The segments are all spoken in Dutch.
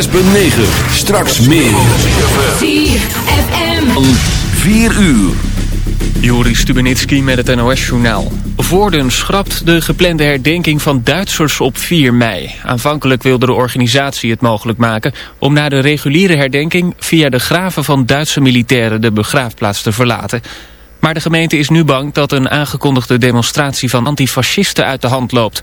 6.9, straks meer. 4FM. 4 uur. Joris Stubenitski met het NOS-journaal. Voorden schrapt de geplande herdenking van Duitsers op 4 mei. Aanvankelijk wilde de organisatie het mogelijk maken... om na de reguliere herdenking via de graven van Duitse militairen... de begraafplaats te verlaten. Maar de gemeente is nu bang dat een aangekondigde demonstratie... van antifascisten uit de hand loopt...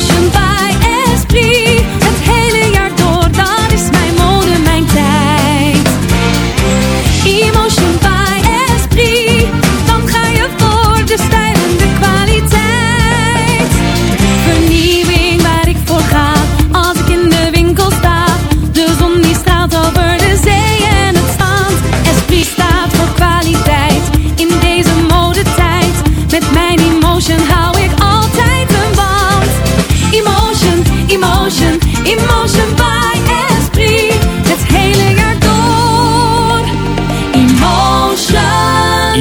选拔。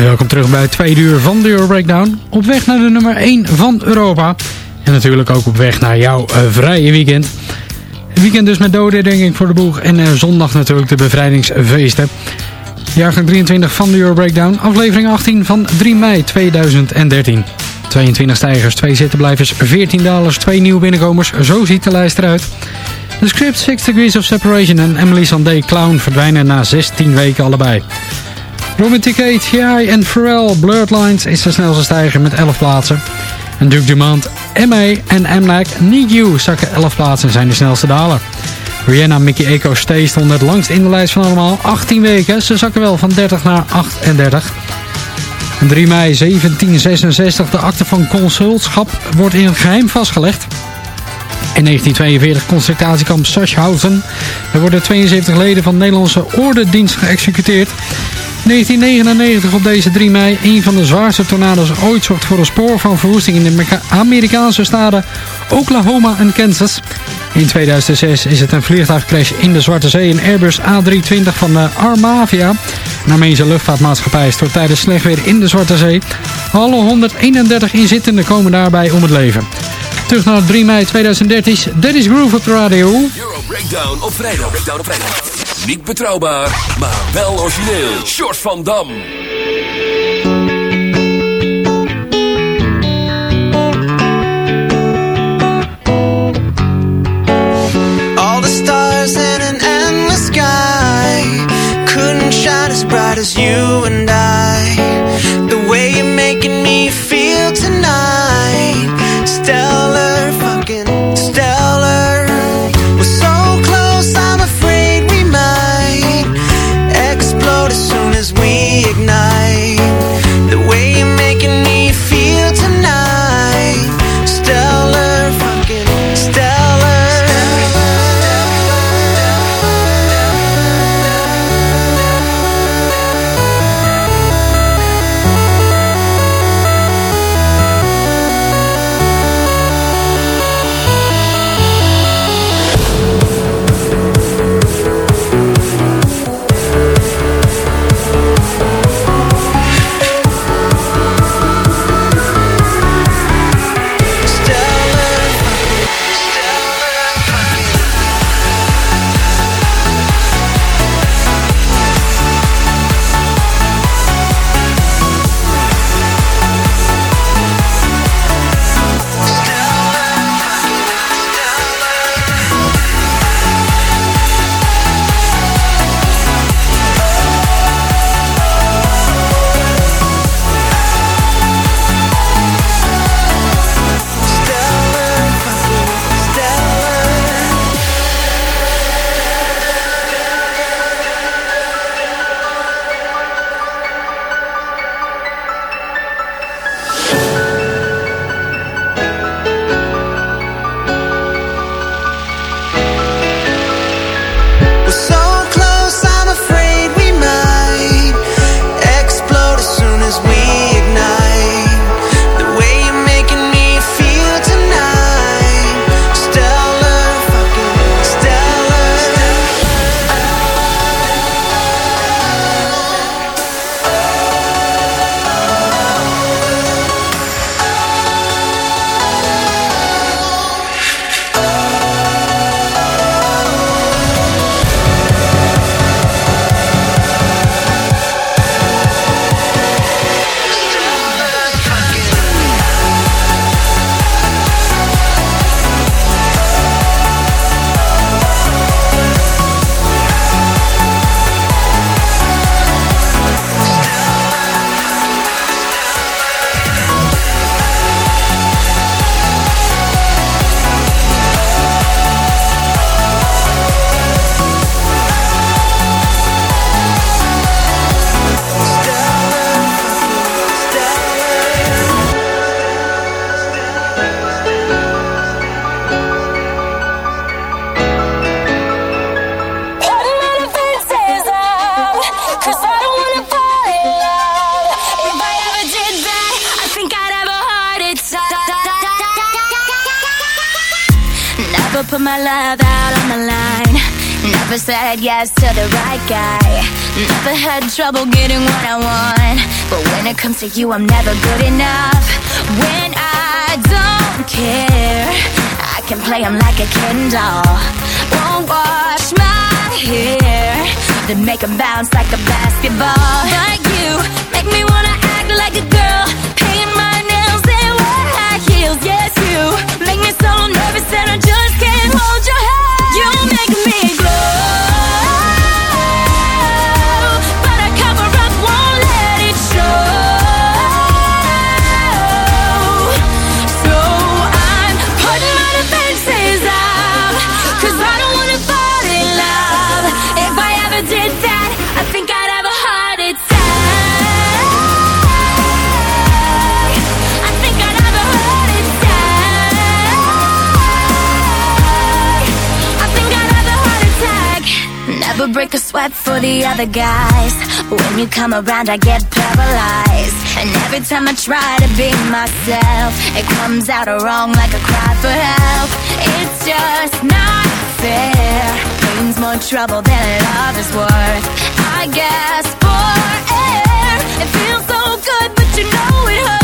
Welkom terug bij het uur van de Euro Breakdown. Op weg naar de nummer 1 van Europa. En natuurlijk ook op weg naar jouw eh, vrije weekend. Weekend dus met dodenherdenking voor de boeg. En eh, zondag natuurlijk de bevrijdingsfeesten. Jaargang 23 van de Euro Breakdown, aflevering 18 van 3 mei 2013. 22 stijgers, 2 zittenblijvers, 14 dalers, 2 nieuwe binnenkomers. Zo ziet de lijst eruit. De script 6 Degrees of Separation en Emily Sandé Clown verdwijnen na 16 weken allebei. Romantic T.I. en Pharrell Blurred Lines is de snelste stijger met 11 plaatsen. En Duke Dumont, M.A. en M.Lac Need You zakken 11 plaatsen en zijn de snelste daler. Rihanna, Mickey Eco, Stay stonden het langst in de lijst van allemaal. 18 weken, ze zakken wel van 30 naar 38. 3 mei 1766, de akte van consultschap wordt in het geheim vastgelegd. In 1942 concentratiekamp Sachsenhausen. Er worden 72 leden van de Nederlandse Ordendienst geëxecuteerd. 1999 op deze 3 mei. Een van de zwaarste tornado's ooit zorgt voor een spoor van verwoesting in de Amerikaanse staden Oklahoma en Kansas. In 2006 is het een vliegtuigcrash in de Zwarte Zee. Een Airbus A320 van de Armavia. Een Armeense luchtvaartmaatschappij stort tijdens slecht weer in de Zwarte Zee. Alle 131 inzittenden komen daarbij om het leven. Terug naar 3 mei 2013. Dennis Groove op de radio. Euro Breakdown op vrijdag. Breakdown op. Niet betrouwbaar, maar wel origineel. Short van Dam. All the stars in an endless sky couldn't shine as bright as you and I. put my love out on the line. Never said yes to the right guy. Never had trouble getting what I want. But when it comes to you, I'm never good enough. When I don't care, I can play him like a Ken doll. Won't wash my hair, then make him bounce like a basketball. But you make me wanna act like a girl. Paint my nails and wear high heels. Yes, you make me so nervous that I just can't hold your hand. You make me. break a sweat for the other guys. When you come around, I get paralyzed. And every time I try to be myself, it comes out wrong like a cry for help. It's just not fair. Pain's more trouble than love is worth. I guess for air, it feels so good, but you know it hurts.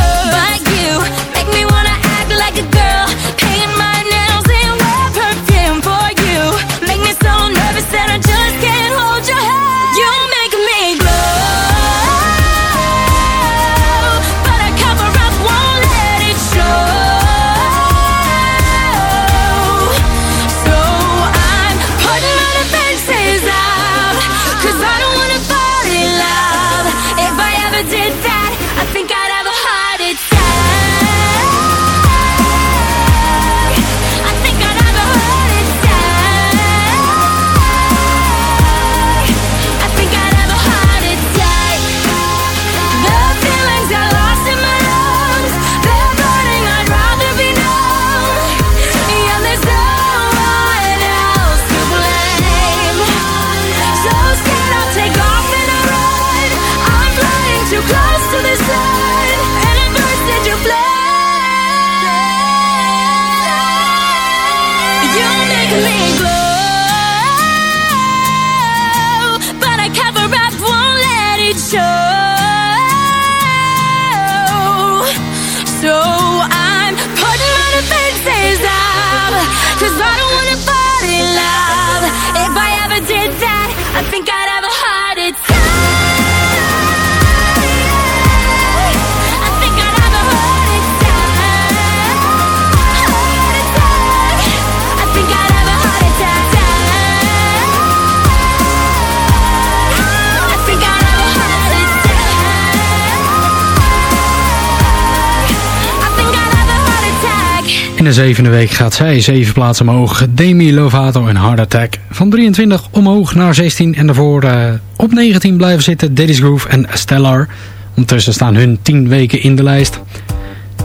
de zevende week gaat zij zeven plaatsen omhoog. Demi Lovato en Hard Attack. Van 23 omhoog naar 16 en daarvoor eh, op 19 blijven zitten Daddy's Groove en Stellar. Ondertussen staan hun 10 weken in de lijst.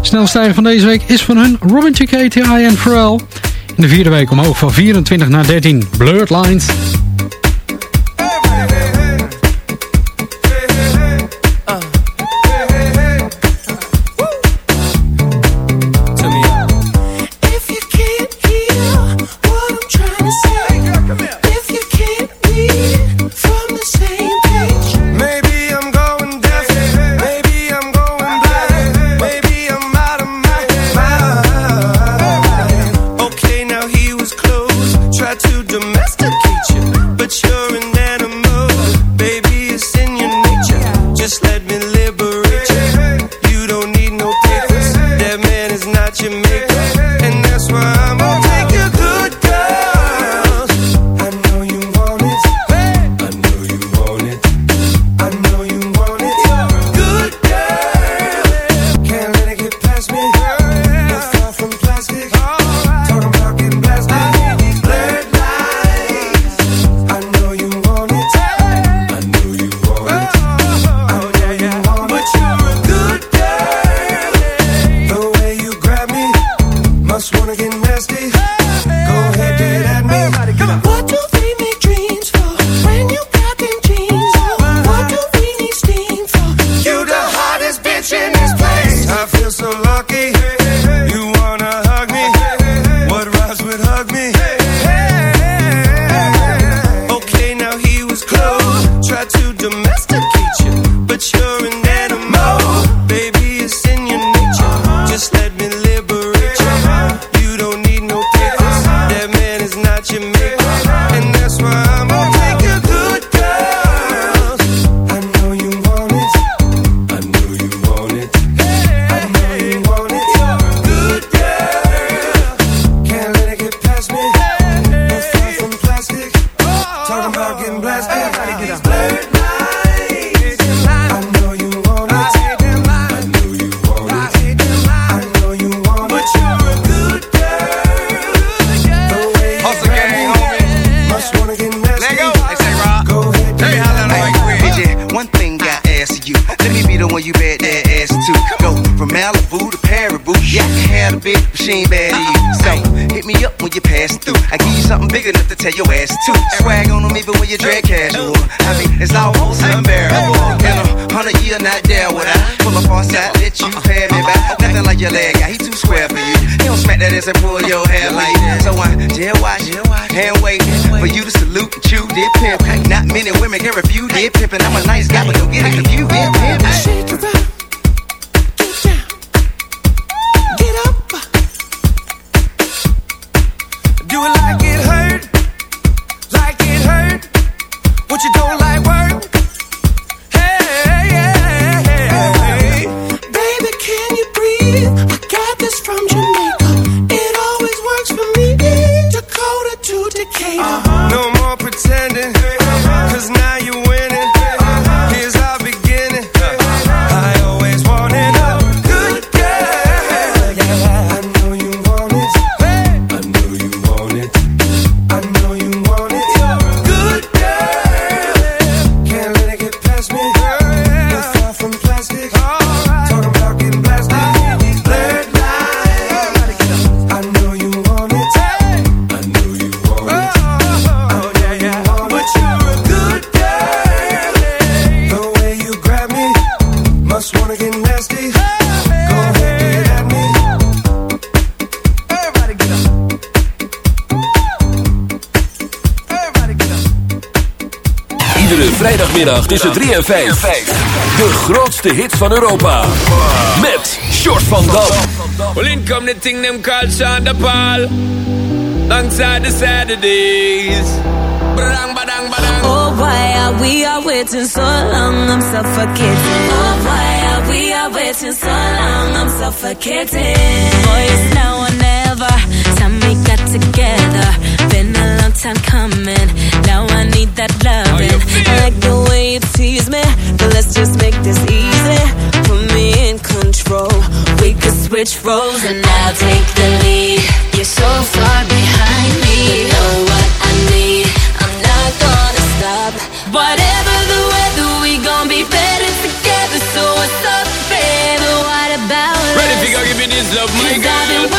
Snelstijger van deze week is van hun Robin Chick, ATI en Pharrell. In de vierde week omhoog van 24 naar 13 Blurred Lines. ese pollo. zaterdagmiddag tussen 3 en 5. De grootste hits van Europa. Met Short van Dam. Well, in come the thing them called Shonda Paul. The Saturdays. Badang, badang, badang. Oh, why are we are waiting so long? I'm suffocating. Oh, why are we are waiting so long? I'm suffocating. Boys, now or never. Time we got together. time coming. Now I need that loving. I like the way you tease me, but let's just make this easy. Put me in control. We could switch roles and I'll take the lead. You're so far behind me. You know what I need. I'm not gonna stop. Whatever the weather, we gon' be better together. So what's up, baby? What about Ready us? Ready to give me this love, my girl.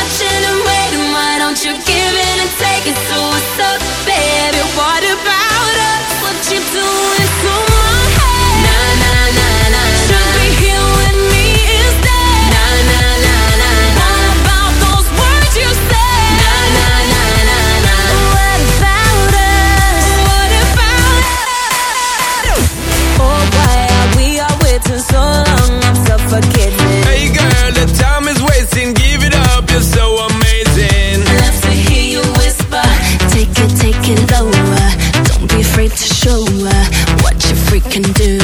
can do.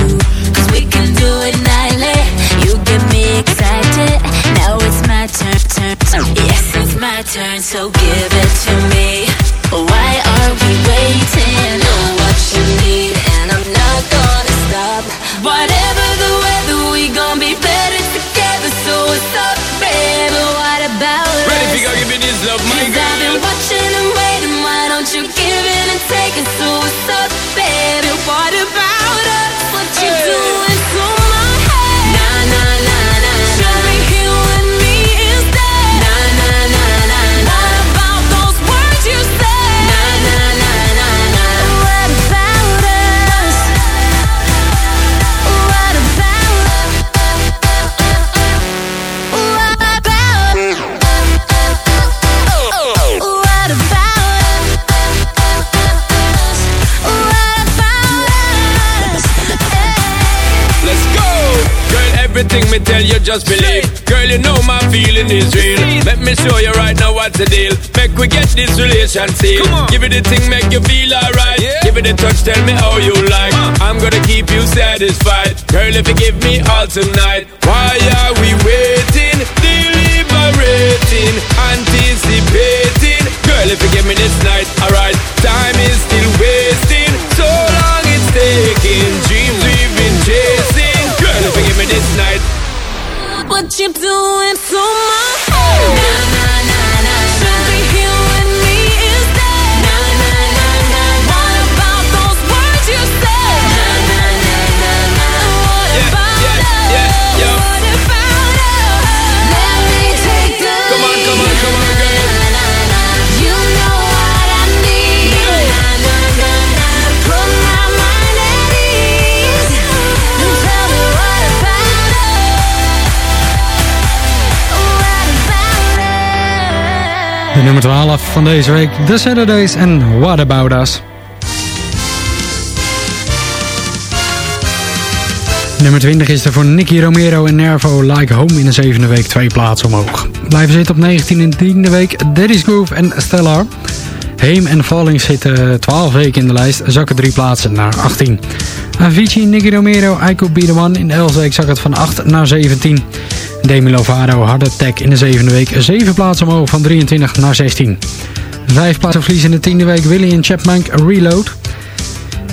Cause we can do it nightly. You get me excited. Now it's my turn, turn. Yes, it's my turn, so give. real. Let me show you right now what's the deal. Make we get this relation sealed Give it the thing make you feel alright. Yeah. Give it a touch tell me how you like. I'm gonna keep you satisfied. Girl if you give me all tonight Why are we waiting? Deliberating Anticipating. Girl if you give me this night Alright. Time is Nummer 12 van deze week, The Saturdays en What About Us. Nummer 20 is er voor Nicky Romero en Nervo Like Home in de zevende week twee plaatsen omhoog. Blijven zitten op 19 in de tiende week Daddy's Groove en Stellar. Heem en Falling zitten 12 weken in de lijst, zakken drie plaatsen naar 18. Avicii, Nicky Romero, I Could Be The One. In de 11e week zak het van 8 naar 17. Demi Lovato, Hard Attack in de zevende week. 7 plaatsen omhoog van 23 naar 16. Vijf plaatsen verlies in de tiende week. Willie en Chapman Reload.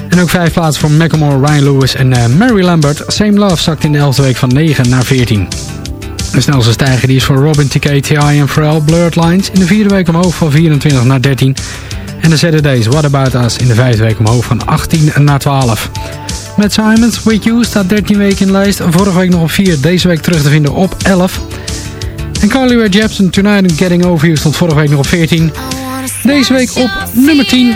En ook vijf plaatsen voor Macklemore, Ryan Lewis en uh, Mary Lambert. Same Love zakt in de 11e week van 9 naar 14. De snelste stijger die is voor Robin TK, T.I. en Pharrell Blurred Lines. In de vierde week omhoog van 24 naar 13. En de Saturdays What About Us in de vijfde week omhoog van 18 naar 12. Met Simons, With You staat 13 weken in de lijst. Vorige week nog op 4, deze week terug te vinden op 11. En Carly Rae Jepsen, Tonight I'm Getting Over You stond vorige week nog op 14. Deze week op nummer 10.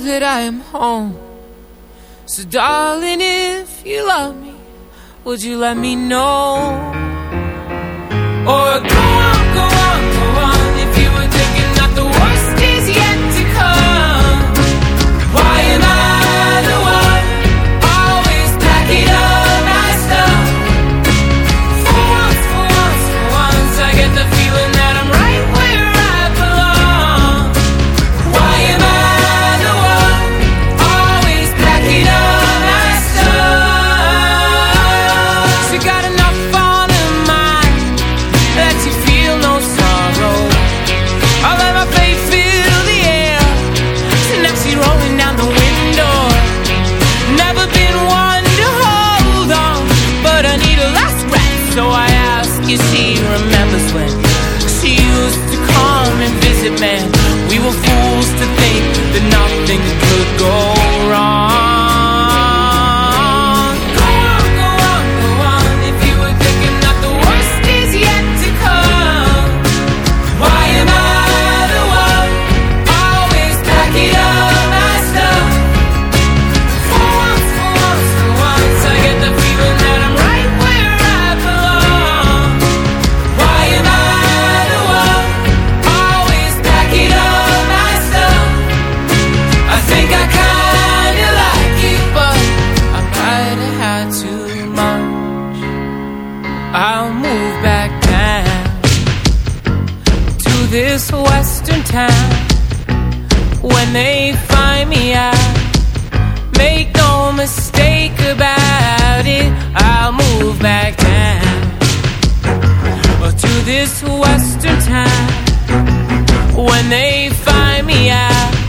that I am home. So, darling, if you love me, would you let me know? Or come. too much, I'll move back down to this western town. When they find me out, make no mistake about it, I'll move back down to this western town. When they find me out.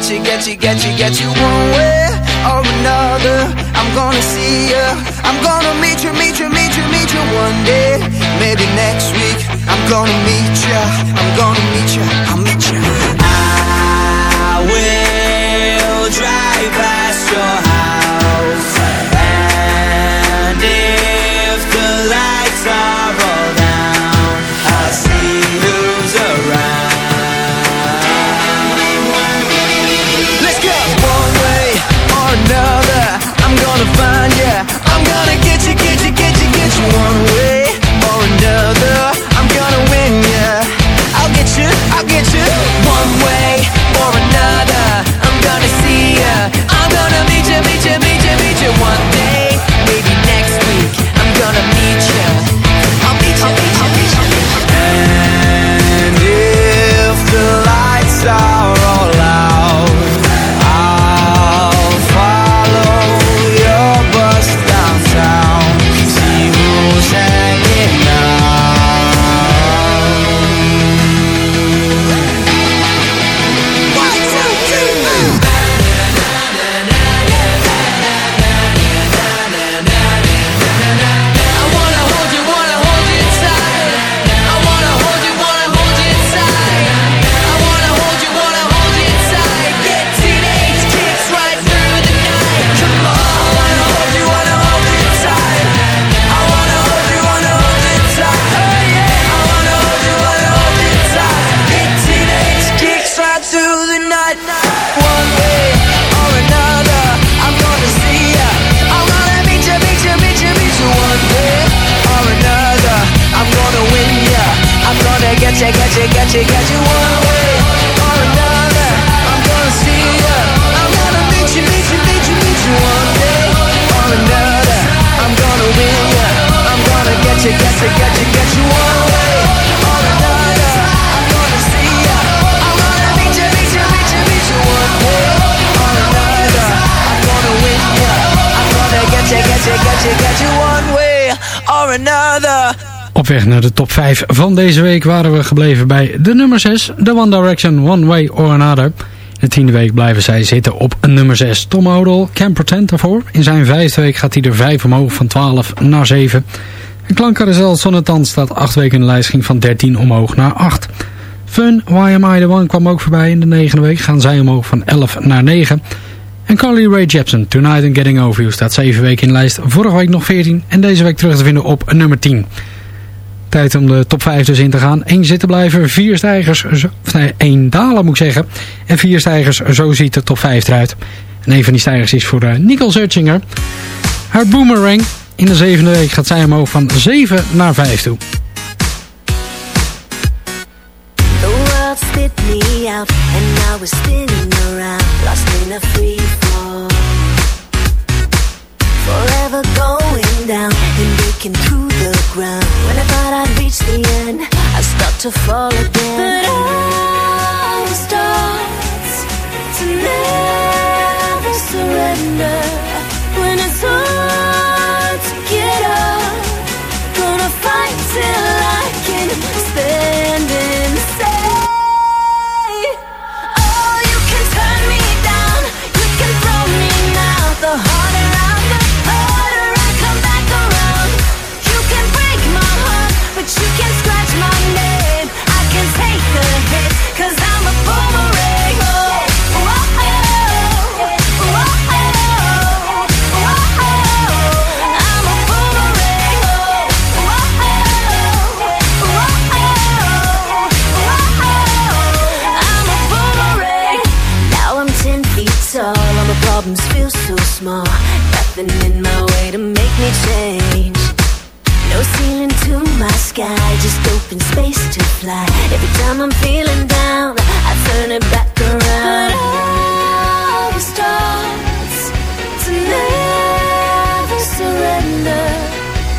get you, get you, get you, get you one way or another. I'm gonna see you. I'm gonna meet you, meet you, meet you, meet you one day. Maybe next week. I'm gonna meet ya. I'm gonna meet ya. Op weg naar de top 5 van deze week waren we gebleven bij de nummer 6, The One Direction, One Way or Another. In de tiende week blijven zij zitten op nummer 6. Tom Odell, Can Pretend daarvoor. In zijn vijfde week gaat hij er 5 omhoog van 12 naar 7. En Klankcarousel Sonnetan staat 8 weken in de lijst, ging van 13 omhoog naar 8. Fun, Why Am I The One kwam ook voorbij. In de negende week gaan zij omhoog van 11 naar 9. En Carly Rae Jepsen, Tonight and Getting Over You, staat 7 weken in de lijst. Vorige week nog 14 en deze week terug te vinden op nummer 10. Tijd om de top 5 dus in te gaan. Eén zitten blijven, vier stijgers, zo, of nee, één dalen moet ik zeggen. En vier stijgers, zo ziet de top 5 eruit. En een van die stijgers is voor uh, Nicole Searchinger. Haar boomerang. In de zevende week gaat zij omhoog van 7 naar 5 toe. The world spit me out, and I was spinning around, lost in a free Forever going down and breaking through the ground. When I thought I'd reach the end, I start to fall again. But I was taught to never surrender. Small. Nothing in my way to make me change. No ceiling to my sky, just open space to fly. Every time I'm feeling down, I turn it back around. But I was taught to never surrender.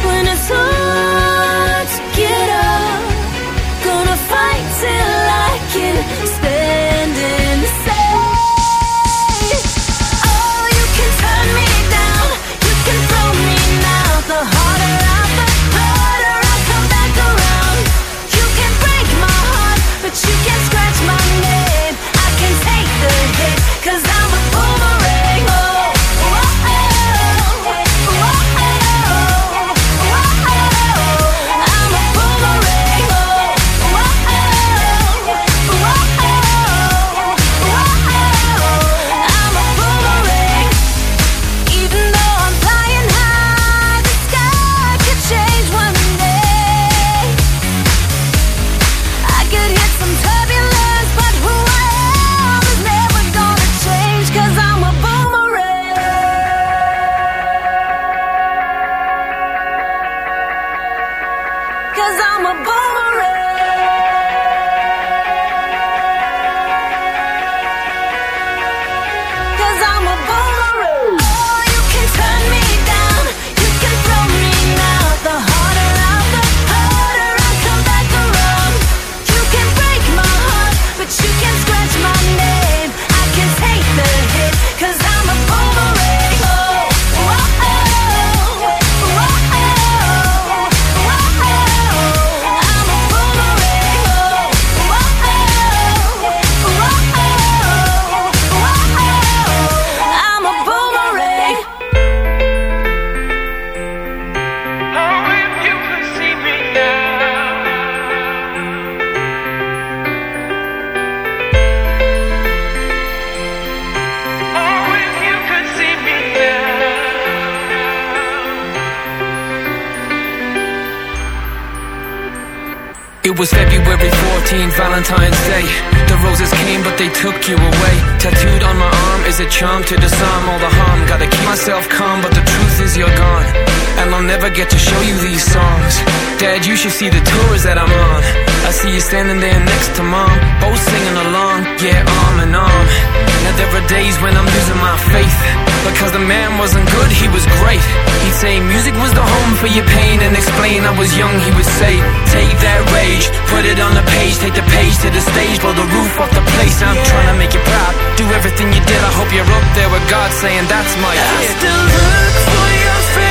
When it's hard to get up, gonna fight till I can came, but they took you away. Tattooed on my arm is a charm to disarm all the harm. Gotta keep myself calm, but the truth is you're gone. And I'll never get to show you these songs. Dad, you should see the tours that I'm on. I see you standing there next to mom, both singing along, yeah, arm in arm. Now there are days when I'm losing my faith because the man wasn't good, he was great. He'd say music was the home for your pain and explain I was young. He would say, take that rage, put it on the page, take the page to the stage, blow the roof off the place. I'm trying to make you proud, do everything you did. I hope you're up there with God saying that's my kid I still look for your face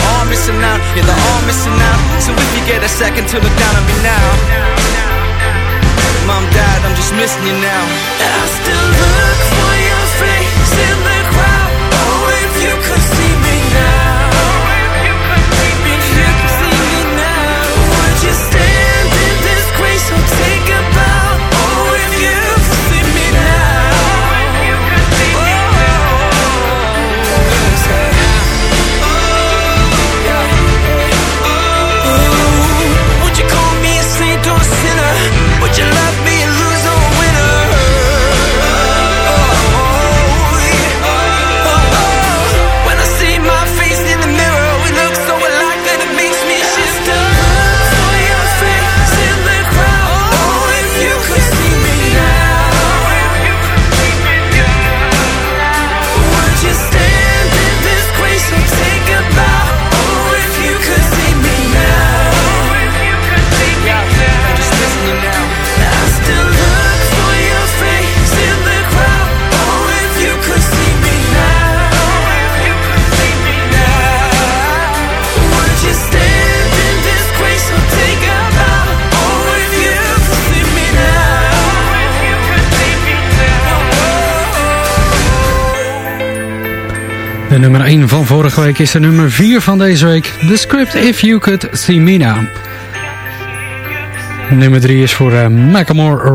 all missing out, yeah, they're all missing out. So if you get a second to look down on me now. Mom, dad, I'm just missing you now. I still look nummer 1 van vorige week is de nummer 4 van deze week. The Script If You Could See Me Now. Nummer 3 is voor uh,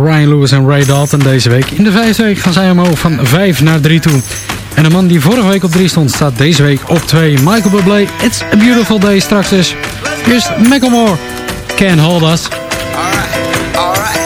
Ryan Lewis en Ray Dalton deze week. In de vijfde week gaan zij omhoog van 5 naar 3 toe. En de man die vorige week op 3 stond staat deze week op 2. Michael Bublé, It's a Beautiful Day straks dus. Eerst Macklemore, Can't Hold Us. Return to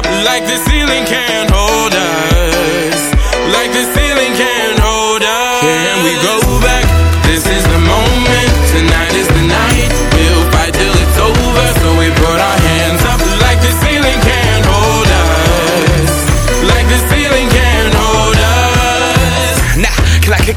like the ceiling can't hold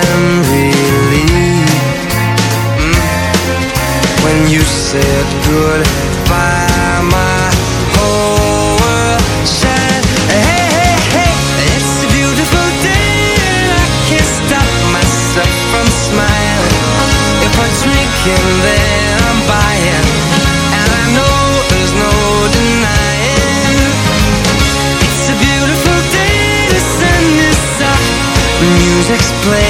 I'm relieved mm, when you said goodbye. My whole world shined. Hey, hey, hey, it's a beautiful day, and I can't stop myself from smiling. If I drink and then I'm buying, and I know there's no denying. It's a beautiful day, music's playing,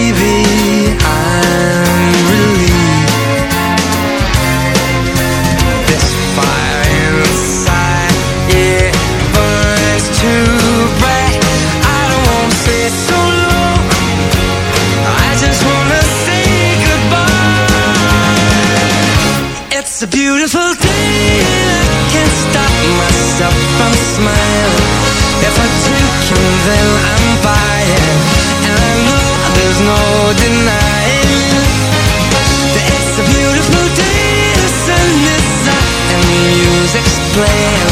plan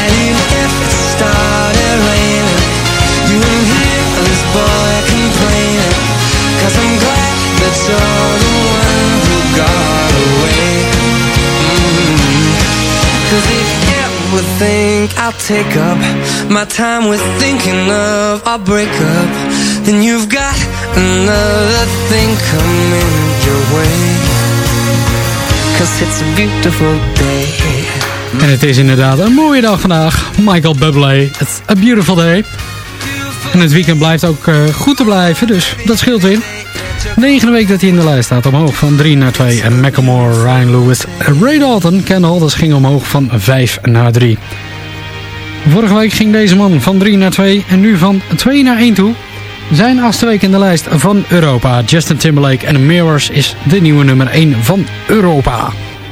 And even if it started raining You wouldn't hear this boy complaining Cause I'm glad that you're the one who got away mm -hmm. Cause if would think I'll take up my time with thinking of our breakup, then you've got another thing coming your way. Cause it's a beautiful day. En het is inderdaad een mooie dag vandaag. Michael Bublé, It's a Beautiful Day. En het weekend blijft ook eh, goed te blijven, dus dat scheelt weer. Negende week dat hij in de lijst staat, omhoog van 3 naar 2. En Ryan Lewis, Ray Dalton, Ken Alders ging omhoog van 5 naar 3. Vorige week ging deze man van 3 naar 2 en nu van 2 naar 1 toe. Zijn achtste week in de lijst van Europa. Justin Timberlake en Mirrors is de nieuwe nummer 1 van Europa.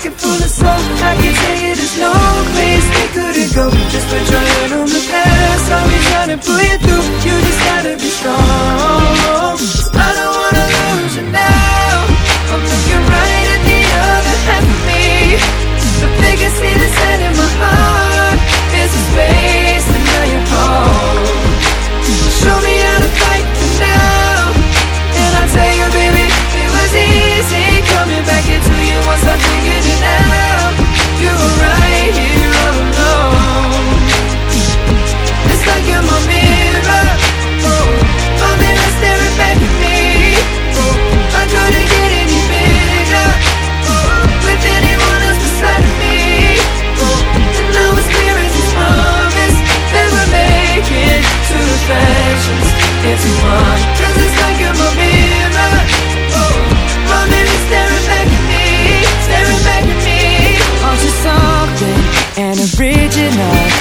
pocket full of soap I can tell you there's no place we couldn't go. Just put your hand on the past. I'll be trying to pull you through. You just gotta be strong. I don't wanna lose you now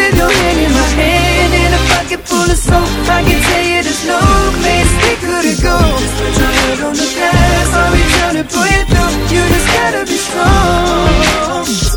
with your hand in my hand And a pocket full of soap I can tell you there's no place we couldn't go Just put your head on the past I'll be trying to pull you through You just gotta be strong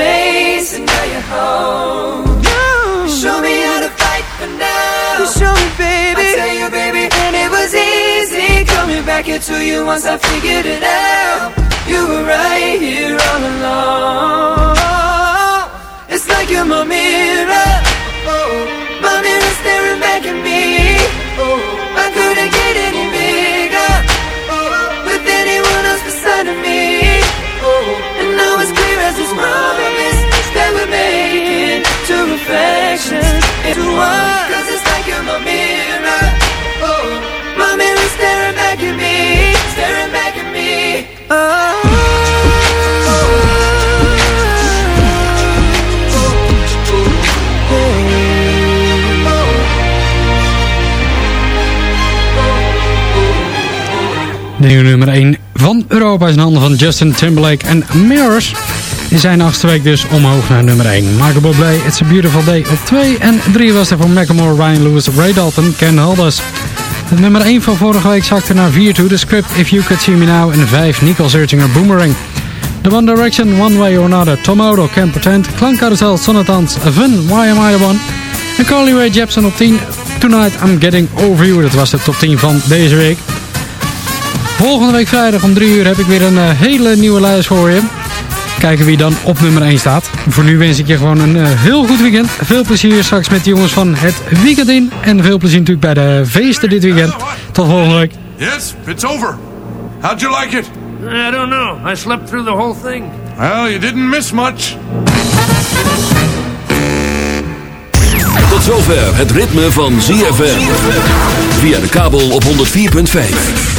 space and now you're home. You Show me how to fight for now. You show me, baby. I tell you, baby And it was easy coming back into you Once I figured it out. You were right here all along. It's like you're my mirror. Oh, oh. My mirror staring back at me. Oh, I couldn't get any making me, me. Nummer 1 van Europa is in handen van Justin Timberlake en Mirrors. In zijn achtste week dus omhoog naar nummer 1. Michael Bublé, It's a Beautiful Day op 2. En 3 was er voor Macklemore, Ryan Lewis, Ray Dalton, Ken. Het nummer 1 van vorige week zakte naar 4 toe. The Script, If You Could See Me Now. En 5, Nicole Searchinger, Boomerang. The One Direction, One Way or Another, Tom Odo, Can't Pretend, Klankcarousel, Sonnetans, Fun, Why Am I The One. En Carly Rae Jepsen op 10, Tonight I'm Getting Over You. Dat was de top 10 van deze week. Volgende week vrijdag om 3 uur heb ik weer een eh, hele nieuwe lijst voor je. Kijken wie dan op nummer 1 staat. Voor nu wens ik je gewoon een eh, heel goed weekend. Veel plezier straks met de jongens van het weekend in. En veel plezier natuurlijk bij de feesten dit weekend. Tot volgende week. Yes, it's over. How'd you like it? I don't know. I slept through the whole thing. Well, you didn't miss much. Tot zover het ritme van ZFM. Via de kabel op 104.5.